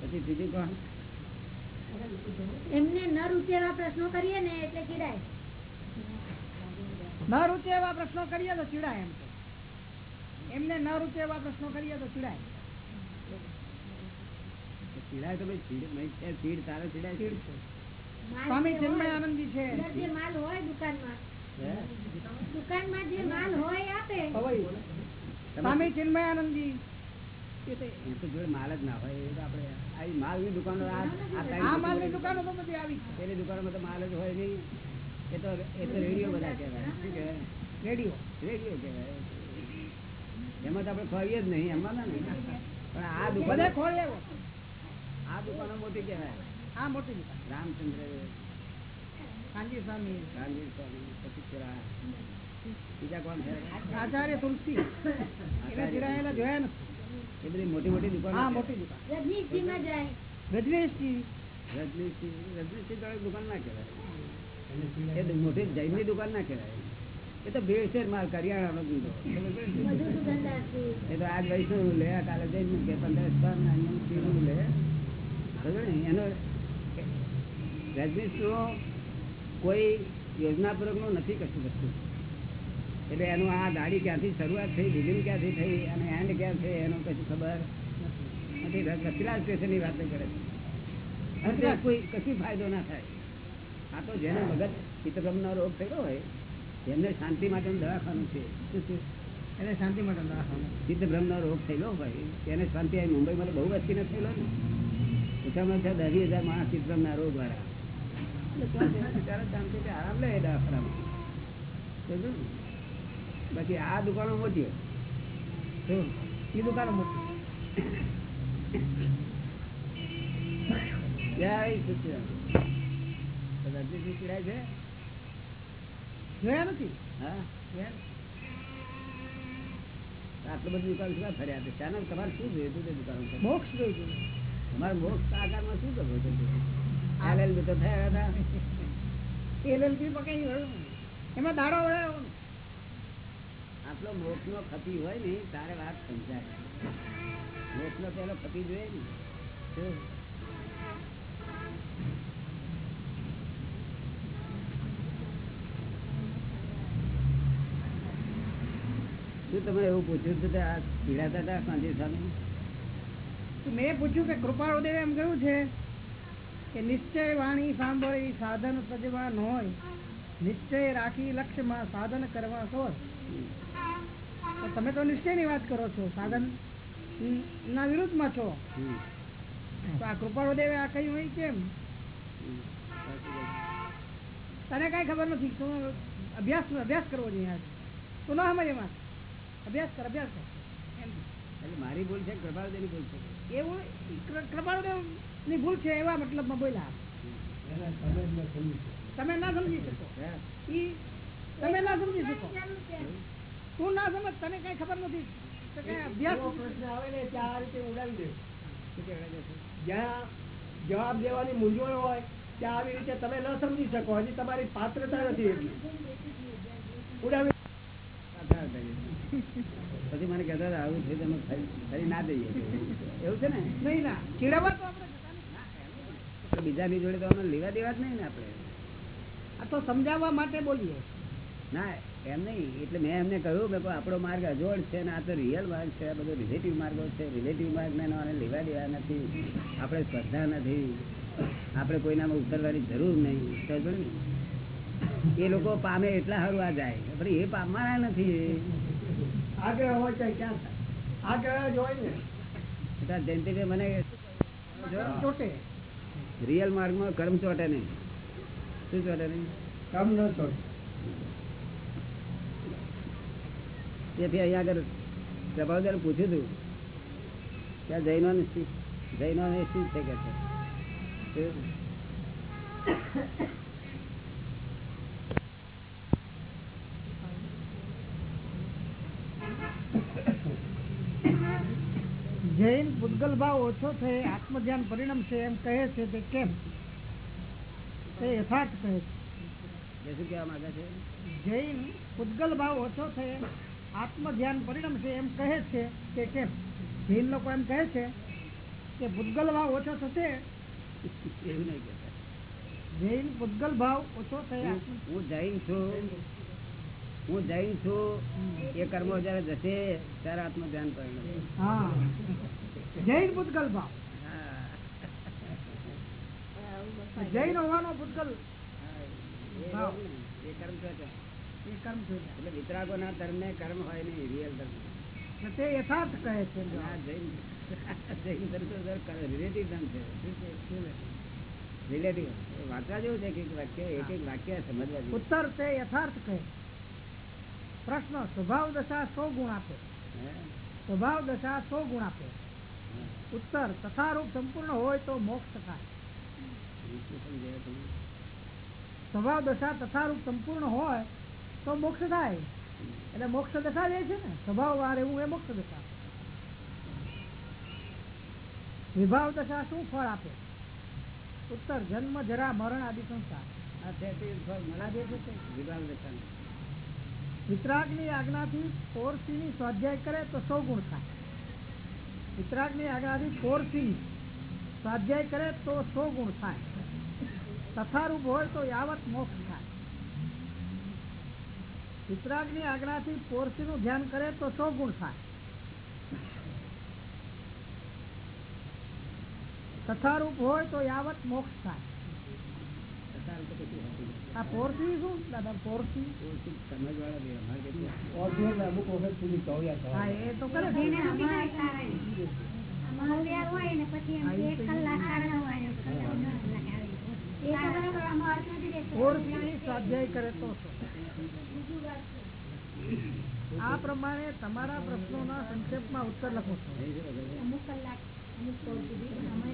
પછી બીજું કોણ? એમને ન રૂચે એવા પ્રશ્નો કરીએ ને એટલે ચીડાય. ન રૂચે એવા પ્રશ્નો કરીએ તો ચીડાય એમ તો. એમને ન રૂચે એવા પ્રશ્નો કરીએ તો ચીડાય. તો તો ભાઈ ચીડ તારે ચીડાય છે. ચીડ છે. સ્વામી ચિન્મય આનંદજી છે. જે માલ હોય દુકાનમાં હે? દુકાનમાં જે માલ હોય આપે. સ્વામી ચિન્મય આનંદજી એ તો એ તો જોડે માલ જ ના હોય એ તો આપણે આ દુકાનો આ આ આ ટાઈમ માલની દુકાનો તો બધી આવી પેલી દુકાનમાં તો માલ જ હોય નહીં. એ તો એ તો રેડિયો બધા કહેવાય. શું કહેવાય? રેડિયો. રેડિયો કહેવાય. એમાં તો આપણે ખોઈએ જ નહીં એમાં ના નહીં પણ આ દુકાન ખોળે આ દુકાનો મોટી કહેવાય. આ મોટી દુકાન. રામચંદ્ર કાનજી સ્વામી. ગાંધી સ્વામી પછી પેલા બીજા કોણ છે? આચાર્ય તુલસી. એને ચીડાયેલા જોયા નથી એ બધી મોટી મોટી દુકાનો હા મોટી દુકાન. રજનીશજીમાં જાય. રજનીશજી. રજનીશજી રજનીશજી તો દુકાન ના કહેવાય. એ તો મોટી જૈનની દુકાન ના કહેવાય. એ તો ભેળસેળ માલ કરિયાણાનો સુગંધાથી એ તો આજ વૈષ્ણવ લે કાલે જઈને કે પંદર સ્થાન લે. એનો રજનીશનો કોઈ યોજનાપૂર્વકનું નથી કશું વસ્તુ. એટલે એનું આ ગાડી ક્યાંથી શરૂઆત થઈ બિગિન ક્યાંથી થઈ અને એન્ડ ક્યાં છે એનું કશું ખબર નથી. રતિલાલ સ્ટેશનની વાત કરે છે. કોઈ કશું ફાયદો ના થાય. આ તો જેને મગજ ચિત્તભ્રમનો રોગ થયો હોય એમને શાંતિ માટેનું દવાખાનું છે. શું છે એને શાંતિ માટે રાખવાનું ચિત્તભ્રમનો રોગ થયેલો હોય તેને શાંતિ આવી મુંબઈમાં બહુ બહુ નથી થયેલો ને. ઓછામાં ઓછા દસ હજાર માણસ ચિત્તભ્રમના રોગ વાળા એટલે ત્યાં જઈને બિચારા શાંતિથી આરામ લે? બાકી આ દુકાનો મોટી એ દુકાનો મોટી જય છે જોયા નથી હા. આટલું બધું દુકાન શું ફર્યા છે તમારે શું જોયું હતું તે દુકાન મોક્ષ જોયું ગયું તમારે મોક્ષ આકારમાં શું કરવું હતું LLB તો થયા હતા એલએલબી નહીં. એમાં દાડો વળે આટલો મોક્ષ નો ખપી હોય ને તારે વાત સમજાય મોક્ષ નો પેલો ખપી જોઈએ ને શું? તમે એવું પૂછ્યું હતું કે આ પીડાતા હતા સાંજે સ્વામી મેં પૂછ્યું કે કૃપાળુદેવ એમ કહ્યું છે કે નિશ્ચય વાણી સાંભળી સાધન સજવા ન હોય નિશ્ચય રાખી લક્ષ્યમાં સાધન કરવા સોય તમે તો નિશ્ચયની વાત કરો છો સાધન ના વિરુદ્ધમાં છો. તો આ કૃપાળુદેવે આ કહ્યું હોય કેમ. તને કઈ ખબર નથી? તું અભ્યાસ અભ્યાસ કરવો જોઈએ આજે. તું ના સમજ એમાં અભ્યાસ કર અભ્યાસ કર. એમ એટલે મારી ભૂલ છે કૃપાળુદેવની ભૂલ છે. એવું કૃપાળુદેવ ની ભૂલ છે એવા મતલબમાં બોલ્યા. તમે ન સમજી શકો. તમે ના સમજી શકો ઈ તમે ના સમજી શકો. તું ના સમજ તને કઈ ખબર નથી. તો કઈ અભ્યાસ એવો પ્રશ્ન આવે ને ત્યાં આ રીતે ઉડાવી દે. શું કહેવાય છે? જ્યાં જવાબ દેવાની મૂંઝવણ હોય ત્યાં આવી રીતે તમે ન સમજી શકો. હજી તમારી પાત્રતા નથી ઉડાવી પાછા મને કહેતા હતા, આવું છે તમે ફરી ના દઈએ. એવું છે ને? નહીં ના. ચીડવા તો બીજાની જોડે તો અમે લેવા દેવા જ નહીં ને આપણે. આ તો સમજાવવા માટે બોલીએ. ના એમ નહીં. એટલે મેં એમને કહ્યું કે આપણો માર્ગ અજોડ છે ને આ તો રિયલ માર્ગ છે આ બધો રિલેટિવ માર્ગો છે. રિલેટિવ માર્ગને આને લેવા દેવા નથી. આપણે સ્પર્ધા નથી. આપણે કોઈનામાં ઉતરવાની જરૂર નહીં. સમજો ને? એ લોકો પામે એટલા સારું આ જાય. પણ એ પામવાના નથી આગ્રહ હોય તો ક્યાં આગ્રહ જ હોય ને? જયંતિભાઈ મને ચોટે. રિયલ માર્ગમાં કર્મ ચોટે નહીં. શું ચોટે નહીં? કર્મ ન ચોટે. તેથી અહીંયા આગળ પ્રભાવદારે પૂછ્યું હતું. કે આ જૈનો જૈનો શું છે કે છે પૂતગલ ભાવ ઓછો થઈ આત્મધ્યાન પરિણામ છે એમ કહે છે તે કેમ? તે યથાર્થ કહે છે. શું કહેવા માંગે છે? જૈન પૂતગલ ભાવ ઓછો આત્મધ્યાન છે એમ કહે છે કે કેમ? જૈન લોકો એમ કહે છે કે ભૂતગલ ભાવ ઓછો થશે એવું નહીં કહેતા. જૈન ભૂતગલ ભાવ ઓછો થયા હું- જૈન છું. હું જૈન છું. એ કર્મો જયારે જશે ત્યારે આત્મ ધ્યાન પરિણમે હા. જૈન ભૂતગલ ભાવ. જૈન હોવાનો ભૂતગલ. ને, કર્મ ચોટે. એ કર્મ છે એટલે વિતરાગોના ધર્મે કર્મ હોય નહીં રિયલ ધર્મ. તે યથાર્થ કહે છે જૈન. જૈન ધર્મ રિલેટિવ ધર્મ છે. રિલેટિવ વાંચવા જેવું છે કે વાક્ય એક એક વાક્ય સમજવા જેવું. ઉત્તર તે યથાર્થ કહે. પ્રશ્ન સ્વભાવ દશા સો ગુણ આપે? સ્વભાવ દશા સો ગુણ આપે. ઉત્તર તથારૂપ સંપૂર્ણ હોય તો મોક્ષ થાય? સ્વભાવ દશા તથારૂપ સંપૂર્ણ હોય તો મોક્ષ થાય. એટલે મોક્ષ દશા જાય છે ને સ્વભાવ વાર એવું એ મોક્ષ દશા. વિભાવ દશા શું ફળ આપે? ઉત્તર જન્મ જરા મરણ આદિ સંસાર. આ ની તે ફળની આજ્ઞાથી સ્વાધ્યાય કરે તો સૌ ગુણ થાય. વિતરાગની આજ્ઞાથી પોરસી સ્વાધ્યાય કરે તો સો ગુણ થાય. તથારૂપ હોય તો યાવત મોક્ષ થાય. વિતરાગની આજ્ઞાથી પોરસીનું ધ્યાન કરે તો સો ગુણ થાય. તથારૂપ હોય તો યાવત મોક્ષ થાય તથા તો કશું હોતું નથી. આ પોરસી શું? દાદા પોરસી સમજવાળા બી અમારે કેટલું એટલે અમુક વખત સુધી હા એ તો કરે અમારે હોય ને પછી એમ એક કલાક હોય, પ્રમાણે તમારા પ્રશ્નોના સંક્ષેપમાં ઉત્તર લખો. છો? અમુક કલાક અમુક સુધી પણ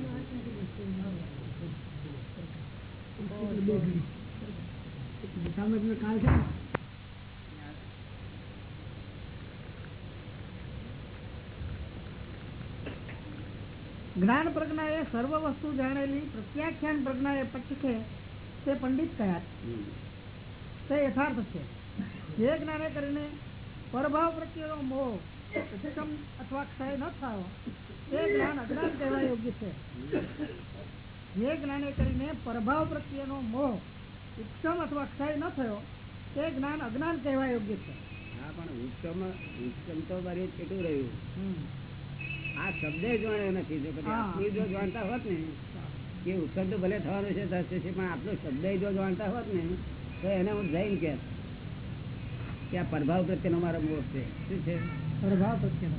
આમાં એનો અર્થ નથી દેતો. સામે કાલ છે જ્ઞાન પ્રજ્ઞા એ સર્વ વસ્તુ જાણેલી, પ્રત્યાખ્યાન પ્રજ્ઞા એ પચકે તે પંડિત હમ. તે યથાર્થ છે જે જ્ઞાને કરીને પરભાવ પ્રત્યેનો મોહ અથવા ક્ષય ન થયો તે જ્ઞાન અજ્ઞાન કહેવા યોગ્ય છે જે જ્ઞાને કરીને પ્રભાવ પ્રત્યેનો મોહ ઉપશમ અથવા ક્ષય ન થયો તે જ્ઞાન અજ્ઞાન કહેવા યોગ્ય છે. હા પણ ઉત્તમ ઉત્તમ તો મારી કેટલું રહ્યું? આ શબ્દ જાણ્યો નથી જો આપણે જો જાણતા હોત ને કે ઉત્તમ તો ભલે થવાનું છે થશે છે પણ આપણો શબ્દ જો જાણતા હોત ને તો એને હું જઈને કે કે આ પ્રભાવ પ્રત્યેનો મારો મોહ છે. શું છે? પ્રભાવ પ્રત્યેનો.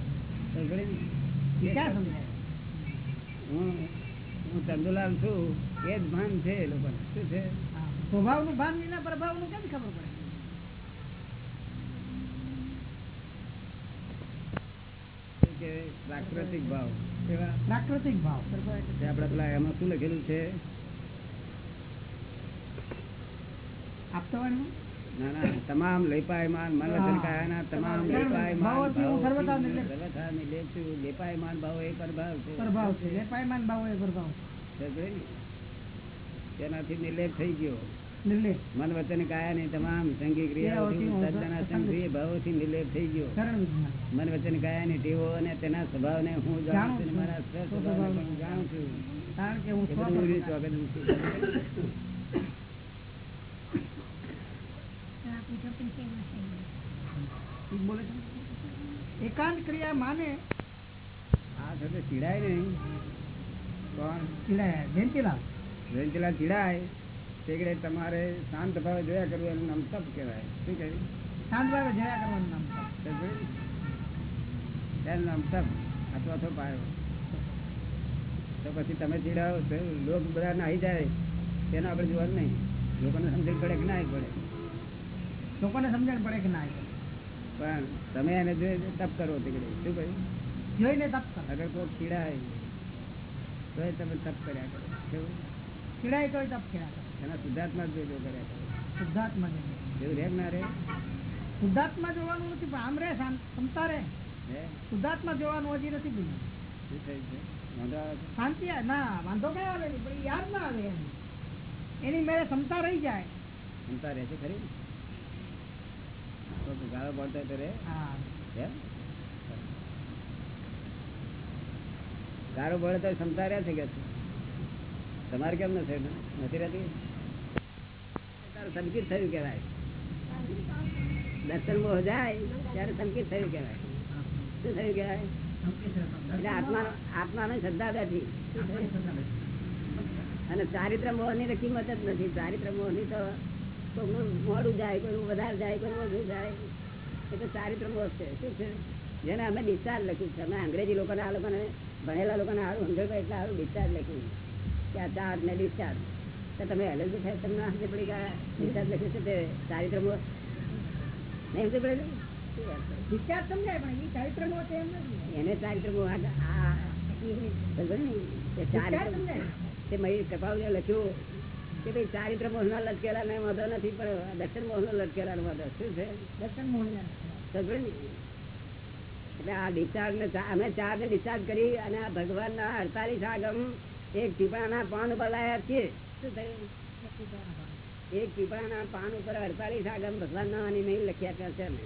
હું હું ચંદુલાલ છું એ જ ભાન છે એ લોકોને. શું છે? સ્વભાવનું ભાન વિના પ્રભાવનું કેમ ખબર પડે? કે? પ્રાકૃતિક ભાવ. પ્રાકૃતિક ભાવ. આપણે પેલા એમાં શું લખેલું છે? આપતા તમામ લેપાયમાન મન વચન કાયાના તમામ લેપાયમાન હું સર્વથા નિર્લેપ છું. લેપાયમાન ભાવ એ પ્રભાવ છે. પ્રભાવ છે. લેપાયમાન ભાવ એ પ્રભાવ છે. ને? તેનાથી નિર્લેપ થઈ ગયો. મન વચન કાયાની તમામ સંગી ક્રિયાઓથી હું ભાવોથી નિર્લેપ થઈ ગયો. મન વચન કાયાની ટેવો અને તેના સ્વભાવને હું જાણું છું. મારા સ્વ સ્વ સ્વભાવને સ્વભાવને. જાણું છું. કારણ કે હું ચોકડ મૂકી. આપણી ચોપડી કેવા છે ઠીક બોલે છે એકાંત ક્રિયા માને આ સાથે ચીડાય નહીં. કોણ ચીડાય. જયંતિલાલ જયંતિલાલ ચીડાય તે તમારે શાંત ભાવે જોયા કરવું એનું નામ તપ કહેવાય. શું કહ્યું? શાંત ભાવે જોયા કરવાનું નામ તપ. એનું નામ તપ અથવા તો પાયો. તો પછી તમે ચીડાવો તો લોક બધા નાહી જાય તેનું આપણે જોવાનું નહીં. લોકોને સમજણ પડે કે ના પડે. લોકોને સમજણ પડે કે ના પણ તમે એને જોઈને તપ કરો તે શું કહ્યું? જોઈને તપ કરો. અગર કોઈ ખીડાય તો તમે તપ કર્યા કરો. કેવું? ખીડાય તો તપ કર્યા કરો. એના શુદ્ધાત્મા જોજો કર્યા કરો. શુદ્ધાત્મા. એવું રે ના રે? શુદ્ધાત્મા જોવાનું નથી પણ આમ રે ક્ષમતા રે. શુદ્ધાત્મા જોવાનું હજી નથી બીજું શું થયું છે? વાંધો આવે શાંતિ ના વાંધો કઈ આવે નહીં પણ યાદ ના આવે એની મેળે ક્ષમતા રહી જાય. ક્ષમતા રહે છે ખરી ગાળો પડતો હોય તો રે. હા. એમ? ગાળો પડે તો ક્ષમતા રહે છે કે તમારે કેમ નથી નથી રહેતી? સંકિત થયું કેવાય દર્શન મોહ જાય ત્યારે સંકિત થયું કેવાય શું થયું કેવાય એટલે આત્મા ને શ્રદ્ધા બેઠી. અને ચારિત્ર મોહની તો કિંમત જ નથી. ચારિત્ર મોહની તો મોડું જાય કોઈનું વધારે જાય કોઈનું ઓછું જાય એ તો ચારિત્ર મોહ છે શું છે જેને અમે ડિસ્ચાર્જ લખ્યું છે અમે અંગ્રેજી લોકોને આ લોકોને ભણેલા લોકોને સારું સમજણ એટલે સારું ડિસ્ચાર્જ લખ્યું કે આ ચાર્જ ને ડિસ્ચાર્જ તો તમે એલર્જી થાય તમને હાથે પડી ગયા ડિસ્ચાર્જ લખ્યું છે તે ચારિત્ર મોહ નહીં સમજ પડે? વિચાર સમજાય પણ એ ચારિત્રનો છે એમ નથી એને ચારિત્ર મોહ આ- સમજો ચારિત્ર તે મયુર કપાવ લખ્યું કે ભાઈ ચારિત્ર મોહના લટકેલા ને વાંધો નથી પણ દર્શન મોહનો લટકેલા વાંધો. શું છે? દક્ષિણ મોહન એટલે આ ડિસ્ચાર્જ ને અમે ચાર ને ડિસ્ચાર્જ કરી અને આ ભગવાનના અડતાલીસ આગમ એક ટીપાના પાન ઉપર લાયા છીએ. શું થયું? એક પાન ઉપર. અડતાલીસ આગમ ભગવાનના અને નહીં લખ્યા છે અમે.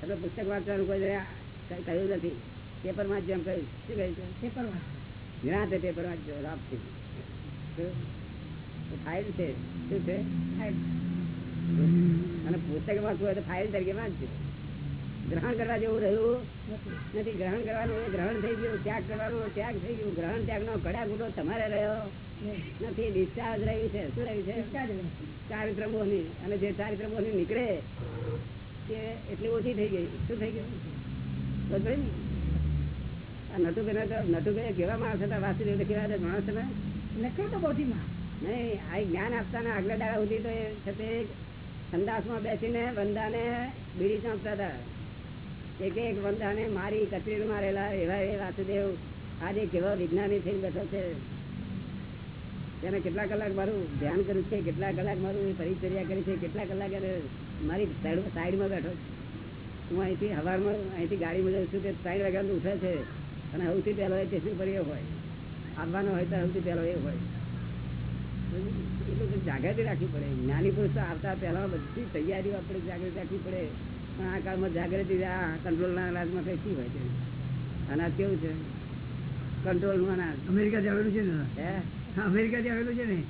તમે પુસ્તક વાંચવાનું કોઈ કહ્યું નથી. પેપરમાં જેમ કહ્યું. શું કહ્યું? છે પેપર વાંચો. પેપર વાંચજો લાભથી ફાઇલ છે. શું છે? અને પુસ્તક વાંચવું હોય તો ફાઇલ તરીકે વાંચજો. ગ્રહણ કરવા જેવું રહ્યું નથી. ગ્રહણ કરવાનું ગ્રહણ થઈ ગયું ત્યાગ કરવાનું ત્યાગ થઈ ગયું. ગ્રહણ ત્યાગ નો કડા ગુનો તમારે રહ્યો નથી. ડિસ્ચાર્જ રહ્યું છે. શું રહ્યું છે? રહે. અને જે ચારિત્રની નીકળે તે એટલી ઓછી થઈ ગઈ. શું થઈ ગયું? આ નટુભાઈ નટુભાઈ કેવા માણસ હતા? વાસુદેવ કેવા માણસ હતા? નથી તો બૌદ્ધિમાં નહીં, આ જ્ઞાન આપતાના આગલા સુધી તો એ છે તે સંદાસમાં બેસીને વંદાને એક એક વંદાને મારી કચરી વાસુદેવ આજે કેવા વિજ્ઞાની બેઠો છે. તેને કેટલા કલાક મારું ધ્યાન કર્યું છે, કેટલા કલાક મારું પરિચર્યા કરી છે, કેટલા કલાક મારી સાઈડ- સાઈડમાં બેઠો હું અહીંથી હવારમાં, અહીંથી ગાડીમાં જઉં છું તે સાઈડ વાગ્યા ઉઠે છે. અને સૌથી પહેલો એ સ્ટેશન પર એ હોય. આવવાનો હોય તો સૌથી પહેલો એ હોય. જાગૃતિ રાખવી પડે. જ્ઞાની પુરુષ આવતા પહેલા બધી તૈયારીઓ આપણે જાગૃતિ રાખવી પડે. પણ આ કાળમાં જાગૃતિ આ કંટ્રોલના અનાજમાં કઈ શું હોય છે અનાજ કેવું છે? કંટ્રોલનું અનાજ અમેરિકા આવેલું છે ને? હે? અમેરિકા આવેલું છે ને?